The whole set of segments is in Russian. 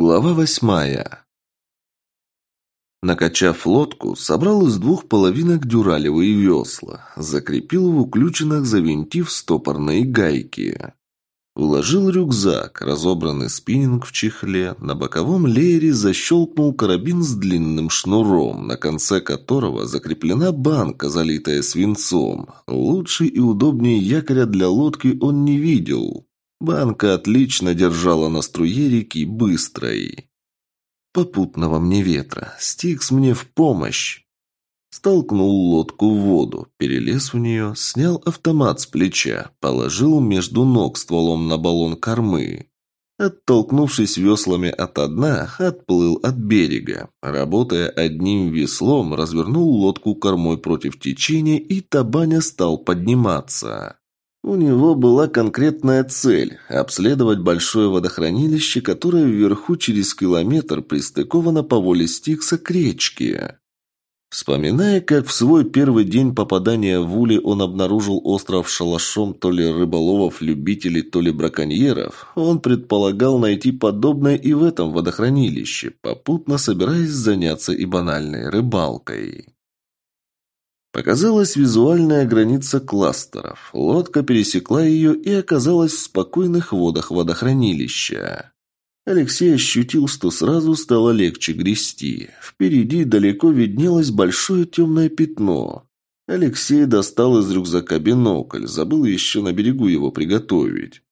Глава восьмая. Накачав лодку, собрал из двух половинок дюралевые весла, закрепил в уключенных, завинтив стопорные гайки. Уложил рюкзак, разобранный спиннинг в чехле, на боковом леере защелкнул карабин с длинным шнуром, на конце которого закреплена банка, залитая свинцом. Лучше и удобнее якоря для лодки он не видел. Банка отлично держала на струе реки быстрой. Попутного мне ветра. Стикс мне в помощь. Столкнул лодку в воду, перелез в нее, снял автомат с плеча, положил между ног стволом на баллон кормы. Оттолкнувшись веслами от дна, отплыл от берега. Работая одним веслом, развернул лодку кормой против течения, и Табаня стал подниматься. У него была конкретная цель – обследовать большое водохранилище, которое вверху через километр пристыковано по воле Стикса к речке. Вспоминая, как в свой первый день попадания в Ули он обнаружил остров шалашом то ли рыболовов-любителей, то ли браконьеров, он предполагал найти подобное и в этом водохранилище, попутно собираясь заняться и банальной рыбалкой. Показалась визуальная граница кластеров. Лодка пересекла ее и оказалась в спокойных водах водохранилища. Алексей ощутил, что сразу стало легче грести. Впереди далеко виднелось большое темное пятно. Алексей достал из рюкзака бинокль, забыл еще на берегу его приготовить.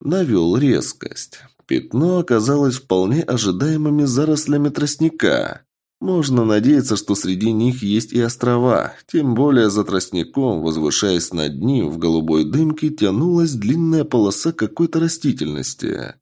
Навел резкость. Пятно оказалось вполне ожидаемыми зарослями тростника. Можно надеяться, что среди них есть и острова. Тем более за тростником, возвышаясь над ним, в голубой дымке тянулась длинная полоса какой-то растительности.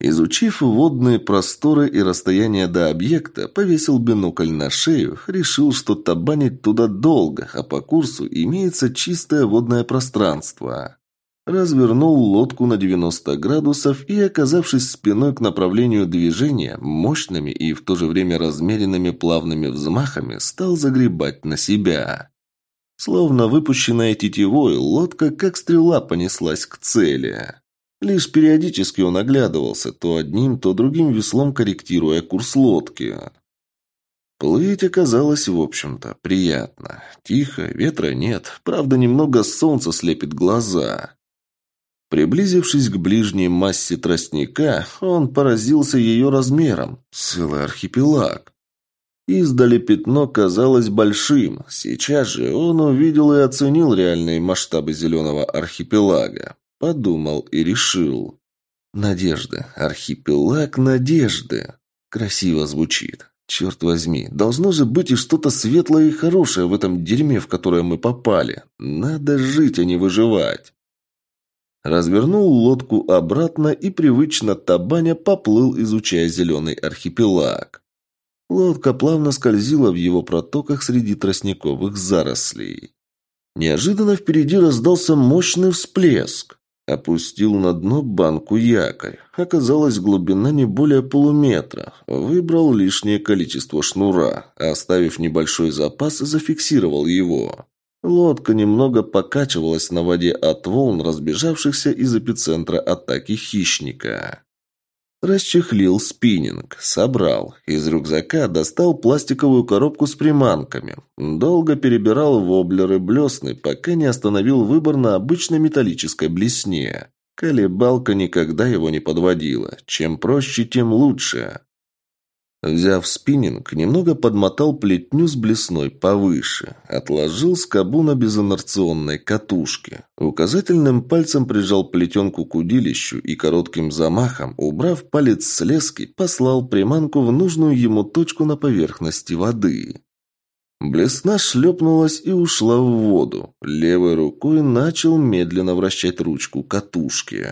Изучив водные просторы и расстояние до объекта, повесил бинокль на шею, решил, что табанить туда долго, а по курсу имеется чистое водное пространство. Развернул лодку на 90 градусов и, оказавшись спиной к направлению движения, мощными и в то же время размеренными плавными взмахами стал загребать на себя. Словно выпущенная тетивой, лодка как стрела понеслась к цели. Лишь периодически он оглядывался, то одним, то другим веслом корректируя курс лодки. Плыть оказалось, в общем-то, приятно. Тихо, ветра нет, правда, немного солнца слепит глаза. Приблизившись к ближней массе тростника, он поразился ее размером. Целый архипелаг. Издали пятно казалось большим. Сейчас же он увидел и оценил реальные масштабы зеленого архипелага. Подумал и решил. Надежда. Архипелаг надежды. Красиво звучит. Черт возьми, должно же быть и что-то светлое и хорошее в этом дерьме, в которое мы попали. Надо жить, а не выживать. Развернул лодку обратно и привычно табаня поплыл, изучая зеленый архипелаг. Лодка плавно скользила в его протоках среди тростниковых зарослей. Неожиданно впереди раздался мощный всплеск. Опустил на дно банку якорь. Оказалась глубина не более полуметра. Выбрал лишнее количество шнура. Оставив небольшой запас, зафиксировал его. Лодка немного покачивалась на воде от волн, разбежавшихся из эпицентра атаки хищника. Расчехлил спиннинг, собрал. Из рюкзака достал пластиковую коробку с приманками. Долго перебирал воблеры блесны, пока не остановил выбор на обычной металлической блесне. Колебалка никогда его не подводила. Чем проще, тем лучше. Взяв спиннинг, немного подмотал плетню с блесной повыше. Отложил скобу на безинерционной катушке. Указательным пальцем прижал плетенку к удилищу и коротким замахом, убрав палец с лески, послал приманку в нужную ему точку на поверхности воды. Блесна шлепнулась и ушла в воду. Левой рукой начал медленно вращать ручку катушки.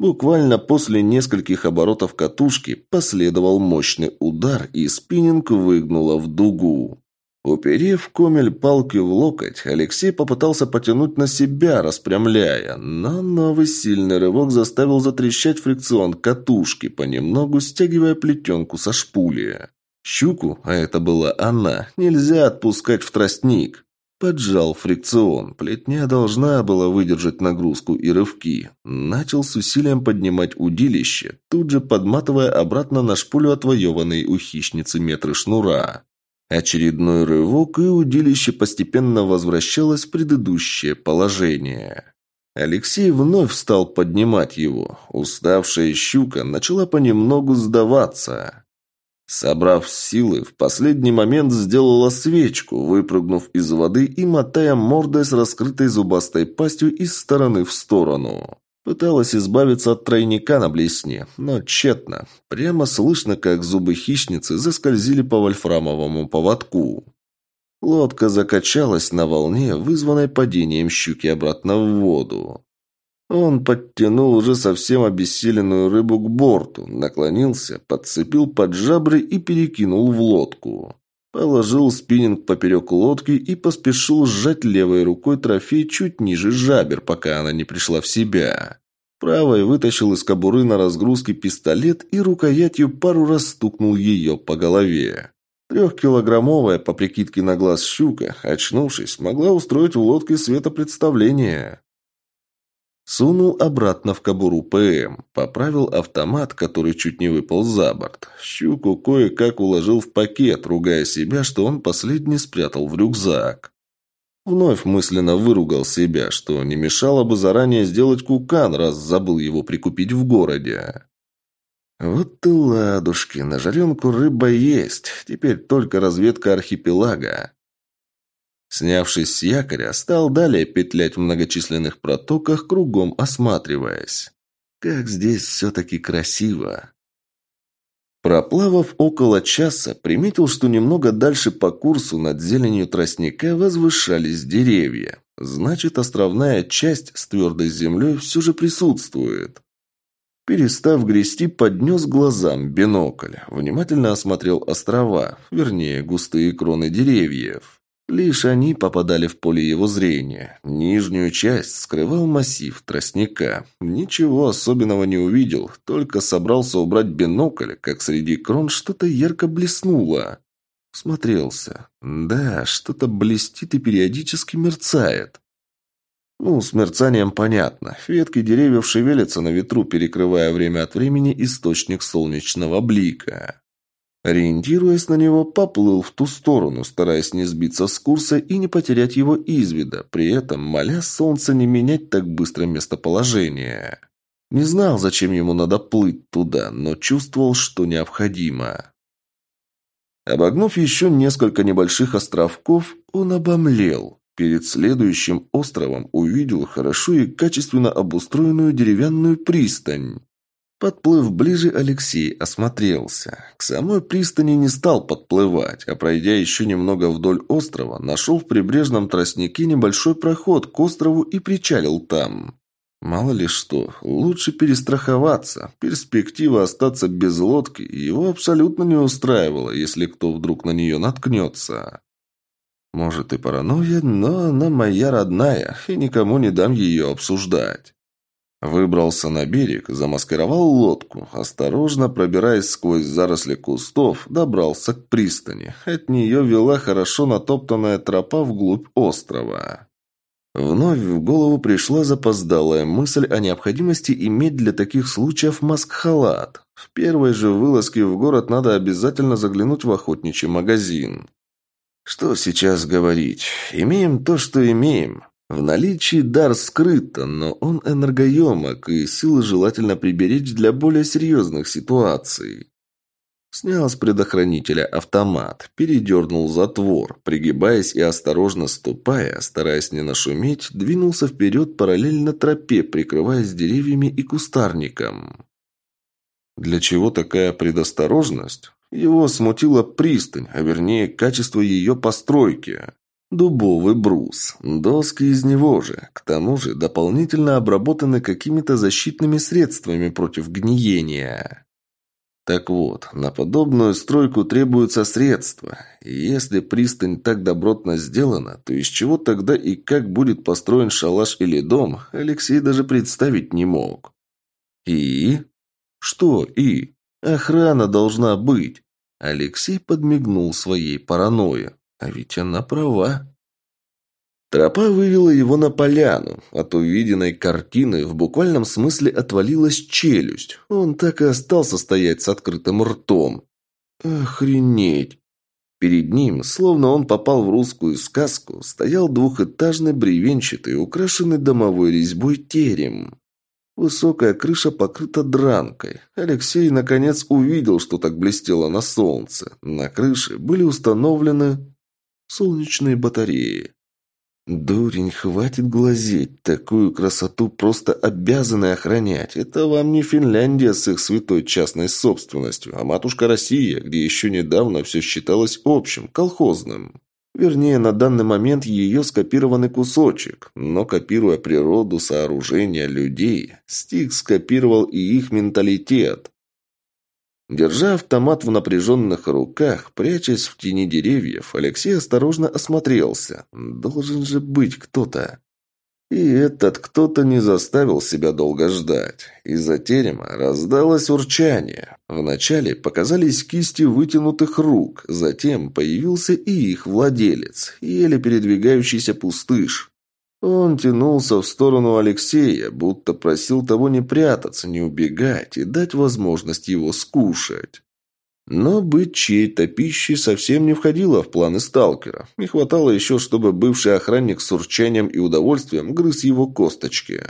Буквально после нескольких оборотов катушки последовал мощный удар, и спиннинг выгнуло в дугу. Уперев комель палки в локоть, Алексей попытался потянуть на себя, распрямляя, но новый сильный рывок заставил затрещать фрикцион катушки, понемногу стягивая плетенку со шпули. Щуку, а это была она, нельзя отпускать в тростник. Поджал фрикцион. Плетня должна была выдержать нагрузку и рывки. Начал с усилием поднимать удилище, тут же подматывая обратно на шпулю отвоеванные у хищницы метры шнура. Очередной рывок, и удилище постепенно возвращалось в предыдущее положение. Алексей вновь стал поднимать его. Уставшая щука начала понемногу сдаваться. Собрав силы, в последний момент сделала свечку, выпрыгнув из воды и мотая мордой с раскрытой зубастой пастью из стороны в сторону. Пыталась избавиться от тройника на блесне, но тщетно. Прямо слышно, как зубы хищницы заскользили по вольфрамовому поводку. Лодка закачалась на волне, вызванной падением щуки обратно в воду. Он подтянул уже совсем обессиленную рыбу к борту, наклонился, подцепил под жабры и перекинул в лодку. Положил спиннинг поперек лодки и поспешил сжать левой рукой трофей чуть ниже жабер, пока она не пришла в себя. Правой вытащил из кобуры на разгрузке пистолет и рукоятью пару раз стукнул ее по голове. Трехкилограммовая, по прикидке на глаз щука, очнувшись, могла устроить в лодке светопредставление. Сунул обратно в кобуру ПМ, поправил автомат, который чуть не выпал за борт. Щуку кое-как уложил в пакет, ругая себя, что он последний спрятал в рюкзак. Вновь мысленно выругал себя, что не мешало бы заранее сделать кукан, раз забыл его прикупить в городе. Вот и ладушки, на жаренку рыба есть, теперь только разведка архипелага. Снявшись с якоря, стал далее петлять в многочисленных протоках, кругом осматриваясь. Как здесь все-таки красиво. Проплавав около часа, приметил, что немного дальше по курсу над зеленью тростника возвышались деревья. Значит, островная часть с твердой землей все же присутствует. Перестав грести, поднес глазам бинокль. Внимательно осмотрел острова, вернее, густые кроны деревьев. Лишь они попадали в поле его зрения. Нижнюю часть скрывал массив тростника. Ничего особенного не увидел, только собрался убрать бинокль, как среди крон что-то ярко блеснуло. Смотрелся. Да, что-то блестит и периодически мерцает. Ну, с мерцанием понятно. Ветки деревьев шевелятся на ветру, перекрывая время от времени источник солнечного блика. Ориентируясь на него, поплыл в ту сторону, стараясь не сбиться с курса и не потерять его из вида, при этом моля солнце не менять так быстро местоположение. Не знал, зачем ему надо плыть туда, но чувствовал, что необходимо. Обогнув еще несколько небольших островков, он обомлел. Перед следующим островом увидел хорошо и качественно обустроенную деревянную пристань. Подплыв ближе, Алексей осмотрелся. К самой пристани не стал подплывать, а пройдя еще немного вдоль острова, нашел в прибрежном тростнике небольшой проход к острову и причалил там. Мало ли что, лучше перестраховаться. Перспектива остаться без лодки его абсолютно не устраивала, если кто вдруг на нее наткнется. Может и паранойя, но она моя родная, и никому не дам ее обсуждать. Выбрался на берег, замаскировал лодку, осторожно пробираясь сквозь заросли кустов, добрался к пристани. От нее вела хорошо натоптанная тропа вглубь острова. Вновь в голову пришла запоздалая мысль о необходимости иметь для таких случаев маск-халат. В первой же вылазке в город надо обязательно заглянуть в охотничий магазин. Что сейчас говорить? Имеем то, что имеем. В наличии дар скрыто, но он энергоемок, и силы желательно приберечь для более серьезных ситуаций. Снял с предохранителя автомат, передернул затвор, пригибаясь и осторожно ступая, стараясь не нашуметь, двинулся вперед параллельно тропе, прикрываясь деревьями и кустарником. Для чего такая предосторожность? Его смутила пристань, а вернее качество ее постройки. Дубовый брус, доски из него же, к тому же дополнительно обработаны какими-то защитными средствами против гниения. Так вот, на подобную стройку требуются средства. И если пристань так добротно сделана, то из чего тогда и как будет построен шалаш или дом, Алексей даже представить не мог. И? Что и? Охрана должна быть. Алексей подмигнул своей паранойи. А ведь она права. Тропа вывела его на поляну. От увиденной картины в буквальном смысле отвалилась челюсть. Он так и остался стоять с открытым ртом. Охренеть! Перед ним, словно он попал в русскую сказку, стоял двухэтажный бревенчатый, украшенный домовой резьбой терем. Высокая крыша покрыта дранкой. Алексей наконец увидел, что так блестело на солнце. На крыше были установлены солнечные батареи. «Дурень, хватит глазеть. Такую красоту просто обязаны охранять. Это вам не Финляндия с их святой частной собственностью, а матушка Россия, где еще недавно все считалось общим, колхозным. Вернее, на данный момент ее скопированный кусочек, но копируя природу, сооружения, людей, Стик скопировал и их менталитет. Держа автомат в напряженных руках, прячась в тени деревьев, Алексей осторожно осмотрелся. Должен же быть кто-то. И этот кто-то не заставил себя долго ждать. Из-за терема раздалось урчание. Вначале показались кисти вытянутых рук, затем появился и их владелец, еле передвигающийся пустыш. Он тянулся в сторону Алексея, будто просил того не прятаться, не убегать и дать возможность его скушать. Но быть чьей-то пищей совсем не входило в планы сталкера. Не хватало еще, чтобы бывший охранник с урчанием и удовольствием грыз его косточки.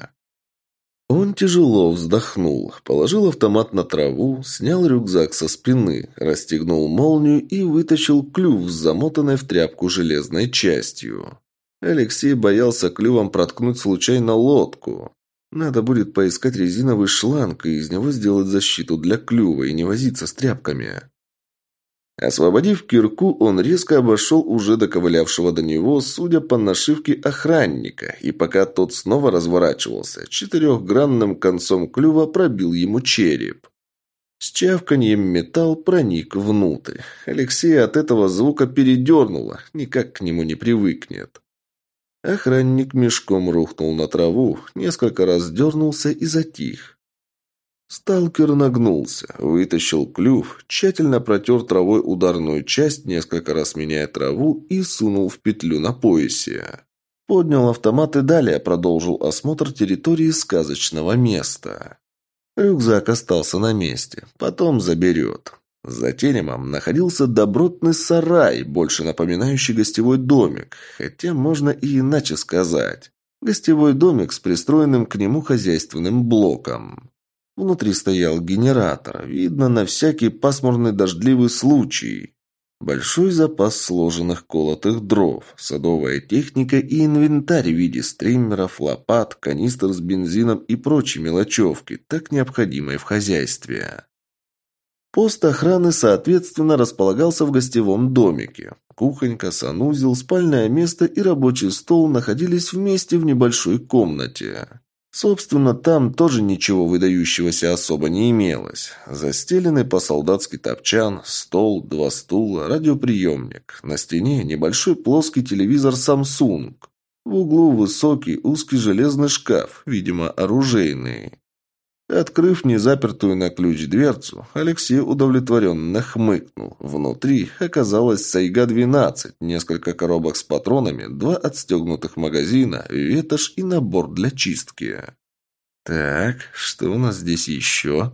Он тяжело вздохнул, положил автомат на траву, снял рюкзак со спины, расстегнул молнию и вытащил клюв с замотанной в тряпку железной частью. Алексей боялся клювом проткнуть случайно лодку. Надо будет поискать резиновый шланг и из него сделать защиту для клюва и не возиться с тряпками. Освободив кирку, он резко обошел уже доковылявшего до него, судя по нашивке, охранника, и пока тот снова разворачивался, четырехгранным концом клюва пробил ему череп. С чавканьем металл проник внутрь. Алексея от этого звука передернуло, никак к нему не привыкнет. Охранник мешком рухнул на траву, несколько раз дернулся и затих. Сталкер нагнулся, вытащил клюв, тщательно протер травой ударную часть, несколько раз меняя траву и сунул в петлю на поясе. Поднял автомат и далее продолжил осмотр территории сказочного места. Рюкзак остался на месте, потом заберет. За теремом находился добротный сарай, больше напоминающий гостевой домик, хотя можно и иначе сказать. Гостевой домик с пристроенным к нему хозяйственным блоком. Внутри стоял генератор, видно на всякий пасмурный дождливый случай. Большой запас сложенных колотых дров, садовая техника и инвентарь в виде стримеров, лопат, канистр с бензином и прочей мелочевки, так необходимой в хозяйстве. Пост охраны, соответственно, располагался в гостевом домике. Кухонька, санузел, спальное место и рабочий стол находились вместе в небольшой комнате. Собственно, там тоже ничего выдающегося особо не имелось. Застеленный по-солдатски топчан, стол, два стула, радиоприемник. На стене небольшой плоский телевизор Samsung. В углу высокий узкий железный шкаф, видимо, оружейный. Открыв незапертую на ключ дверцу, Алексей удовлетворенно хмыкнул. Внутри оказалась Сайга-12, несколько коробок с патронами, два отстегнутых магазина, ветошь и набор для чистки. «Так, что у нас здесь еще?»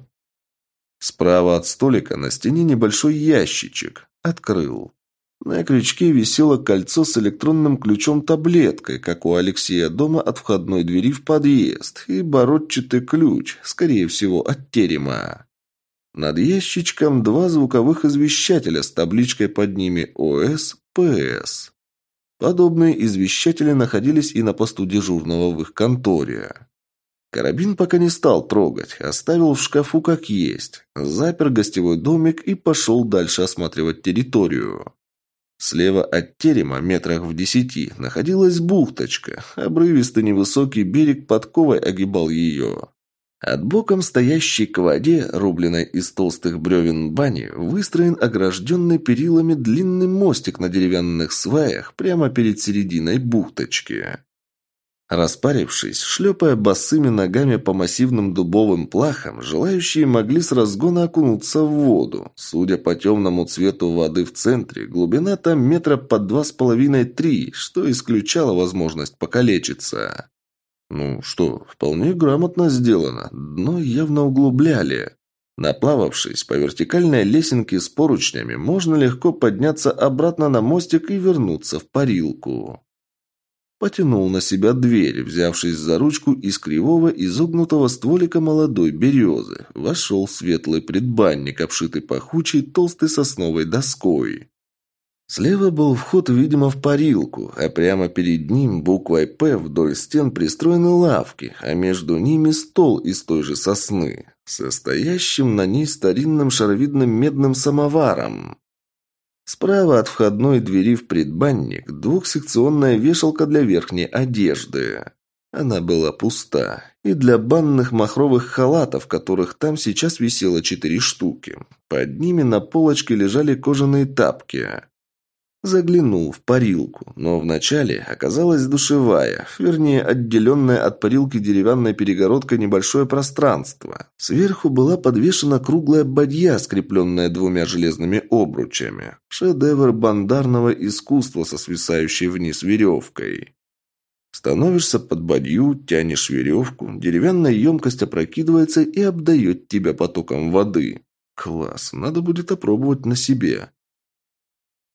Справа от столика на стене небольшой ящичек. Открыл. На крючке висело кольцо с электронным ключом-таблеткой, как у Алексея дома от входной двери в подъезд, и бородчатый ключ, скорее всего, от терема. Над ящичком два звуковых извещателя с табличкой под ними ОС, ПС. Подобные извещатели находились и на посту дежурного в их конторе. Карабин пока не стал трогать, оставил в шкафу как есть, запер гостевой домик и пошел дальше осматривать территорию. Слева от терема, метрах в десяти, находилась бухточка. Обрывистый невысокий берег подковой огибал ее. От боком стоящей к воде, рубленной из толстых бревен бани, выстроен огражденный перилами длинный мостик на деревянных сваях прямо перед серединой бухточки. Распарившись, шлепая босыми ногами по массивным дубовым плахам, желающие могли с разгона окунуться в воду. Судя по темному цвету воды в центре, глубина там метра под два с половиной-три, что исключало возможность покалечиться. Ну что, вполне грамотно сделано, дно явно углубляли. Наплававшись по вертикальной лесенке с поручнями, можно легко подняться обратно на мостик и вернуться в парилку. Потянул на себя дверь, взявшись за ручку из кривого изогнутого стволика молодой березы. Вошел светлый предбанник, обшитый пахучей толстой сосновой доской. Слева был вход, видимо, в парилку, а прямо перед ним буквой «П» вдоль стен пристроены лавки, а между ними стол из той же сосны, состоящим на ней старинным шаровидным медным самоваром. Справа от входной двери в предбанник двухсекционная вешалка для верхней одежды. Она была пуста. И для банных махровых халатов, которых там сейчас висело четыре штуки. Под ними на полочке лежали кожаные тапки. Заглянул в парилку, но вначале оказалась душевая, вернее, отделенная от парилки деревянной перегородкой небольшое пространство. Сверху была подвешена круглая бадья, скрепленная двумя железными обручами. Шедевр бандарного искусства со свисающей вниз веревкой. Становишься под бадью, тянешь веревку, деревянная емкость опрокидывается и обдает тебя потоком воды. Класс, надо будет опробовать на себе.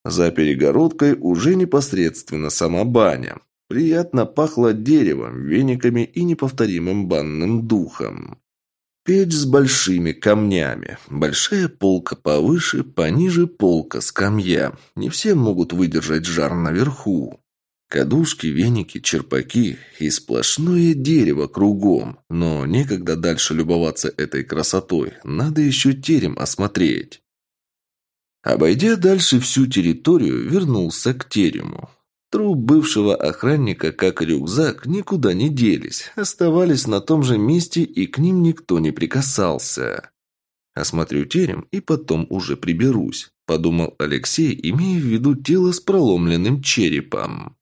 За перегородкой уже непосредственно сама баня. Приятно пахло деревом, вениками и неповторимым банным духом. Печь с большими камнями. Большая полка повыше, пониже полка скамья. Не все могут выдержать жар наверху. Кадушки, веники, черпаки и сплошное дерево кругом. Но некогда дальше любоваться этой красотой. Надо еще терем осмотреть. Обойдя дальше всю территорию, вернулся к терему. Труп бывшего охранника, как и рюкзак, никуда не делись, оставались на том же месте и к ним никто не прикасался. «Осмотрю терем и потом уже приберусь», – подумал Алексей, имея в виду тело с проломленным черепом.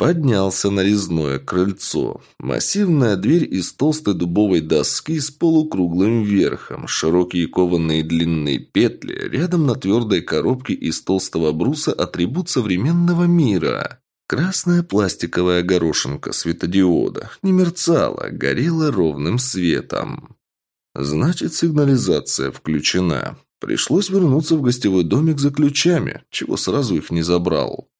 Поднялся на резное крыльцо. Массивная дверь из толстой дубовой доски с полукруглым верхом, широкие кованые длинные петли, рядом на твердой коробке из толстого бруса атрибут современного мира. Красная пластиковая горошинка светодиода не мерцала, горела ровным светом. Значит, сигнализация включена. Пришлось вернуться в гостевой домик за ключами, чего сразу их не забрал.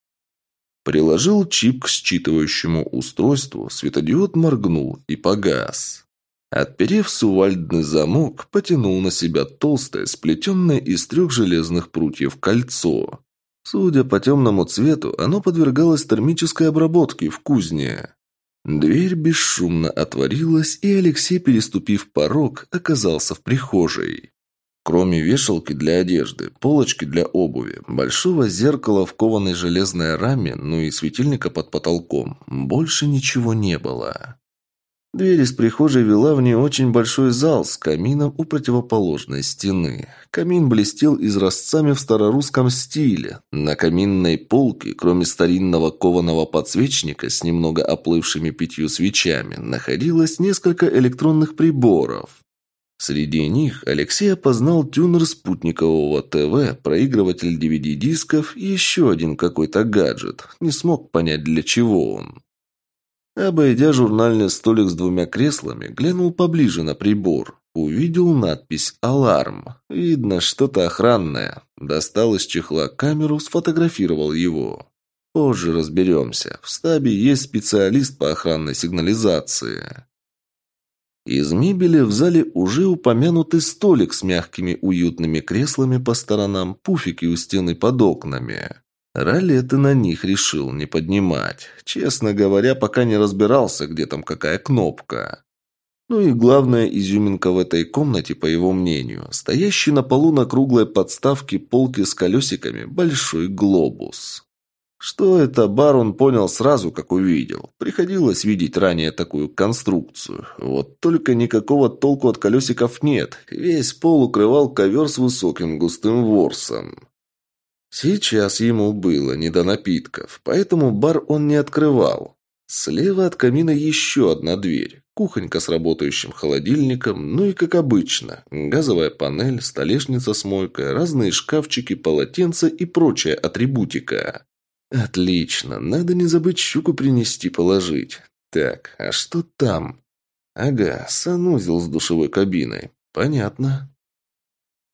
Приложил чип к считывающему устройству, светодиод моргнул и погас. Отперев сувальдный замок, потянул на себя толстое, сплетенное из трех железных прутьев кольцо. Судя по темному цвету, оно подвергалось термической обработке в кузне. Дверь бесшумно отворилась, и Алексей, переступив порог, оказался в прихожей. Кроме вешалки для одежды, полочки для обуви, большого зеркала в кованой железной раме, ну и светильника под потолком, больше ничего не было. Дверь из прихожей вела в не очень большой зал с камином у противоположной стены. Камин блестел изразцами в старорусском стиле. На каминной полке, кроме старинного кованого подсвечника с немного оплывшими пятью свечами, находилось несколько электронных приборов. Среди них Алексей опознал тюнер спутникового ТВ, проигрыватель DVD-дисков и еще один какой-то гаджет. Не смог понять, для чего он. Обойдя журнальный столик с двумя креслами, глянул поближе на прибор. Увидел надпись «Аларм». Видно, что-то охранное. Достал из чехла камеру, сфотографировал его. Позже разберемся. В стабе есть специалист по охранной сигнализации. Из мебели в зале уже упомянутый столик с мягкими уютными креслами по сторонам, пуфики у стены под окнами. Ролеты на них решил не поднимать. Честно говоря, пока не разбирался, где там какая кнопка. Ну и главная изюминка в этой комнате, по его мнению, стоящий на полу на круглой подставке полки с колесиками большой глобус. Что это бар, он понял сразу, как увидел. Приходилось видеть ранее такую конструкцию. Вот только никакого толку от колесиков нет. Весь пол укрывал ковер с высоким густым ворсом. Сейчас ему было не до напитков, поэтому бар он не открывал. Слева от камина еще одна дверь. Кухонька с работающим холодильником, ну и как обычно. Газовая панель, столешница с мойкой, разные шкафчики, полотенца и прочая атрибутика. Отлично, надо не забыть щуку принести положить. Так, а что там? Ага, санузел с душевой кабиной. Понятно.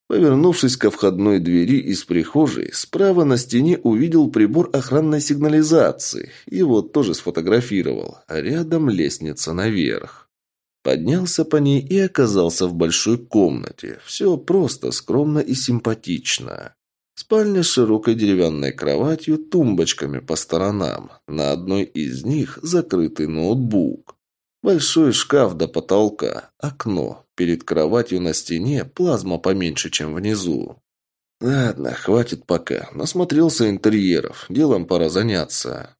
Повернувшись ко входной двери из прихожей, справа на стене увидел прибор охранной сигнализации. Его тоже сфотографировал. А рядом лестница наверх. Поднялся по ней и оказался в большой комнате. Все просто, скромно и симпатично. Спальня с широкой деревянной кроватью, тумбочками по сторонам. На одной из них закрытый ноутбук. Большой шкаф до потолка, окно. Перед кроватью на стене плазма поменьше, чем внизу. Ладно, хватит пока. Насмотрелся интерьеров. Делом пора заняться.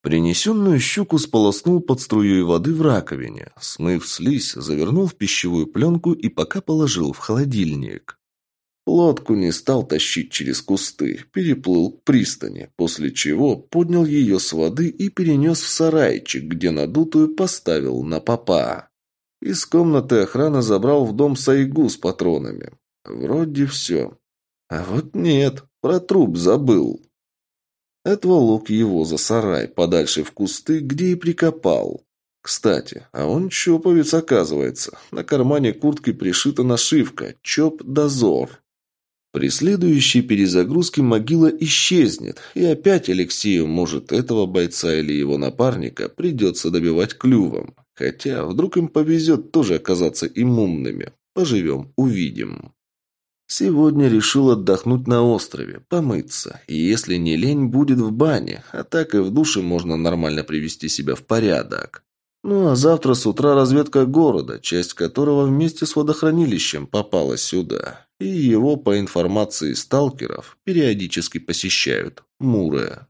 Принесенную щуку сполоснул под струей воды в раковине. Смыв слизь, завернул в пищевую пленку и пока положил в холодильник. Лодку не стал тащить через кусты, переплыл к пристани, после чего поднял ее с воды и перенес в сарайчик, где надутую поставил на попа. Из комнаты охрана забрал в дом сайгу с патронами. Вроде все. А вот нет, про труп забыл. Отволок его за сарай, подальше в кусты, где и прикопал. Кстати, а он чоповец оказывается. На кармане куртки пришита нашивка «Чоп-дозор». При следующей перезагрузке могила исчезнет, и опять Алексею, может, этого бойца или его напарника придется добивать клювом. Хотя, вдруг им повезет тоже оказаться иммунными. Поживем, увидим. Сегодня решил отдохнуть на острове, помыться. И если не лень, будет в бане, а так и в душе можно нормально привести себя в порядок. Ну а завтра с утра разведка города, часть которого вместе с водохранилищем попала сюда и его, по информации сталкеров, периодически посещают Муры.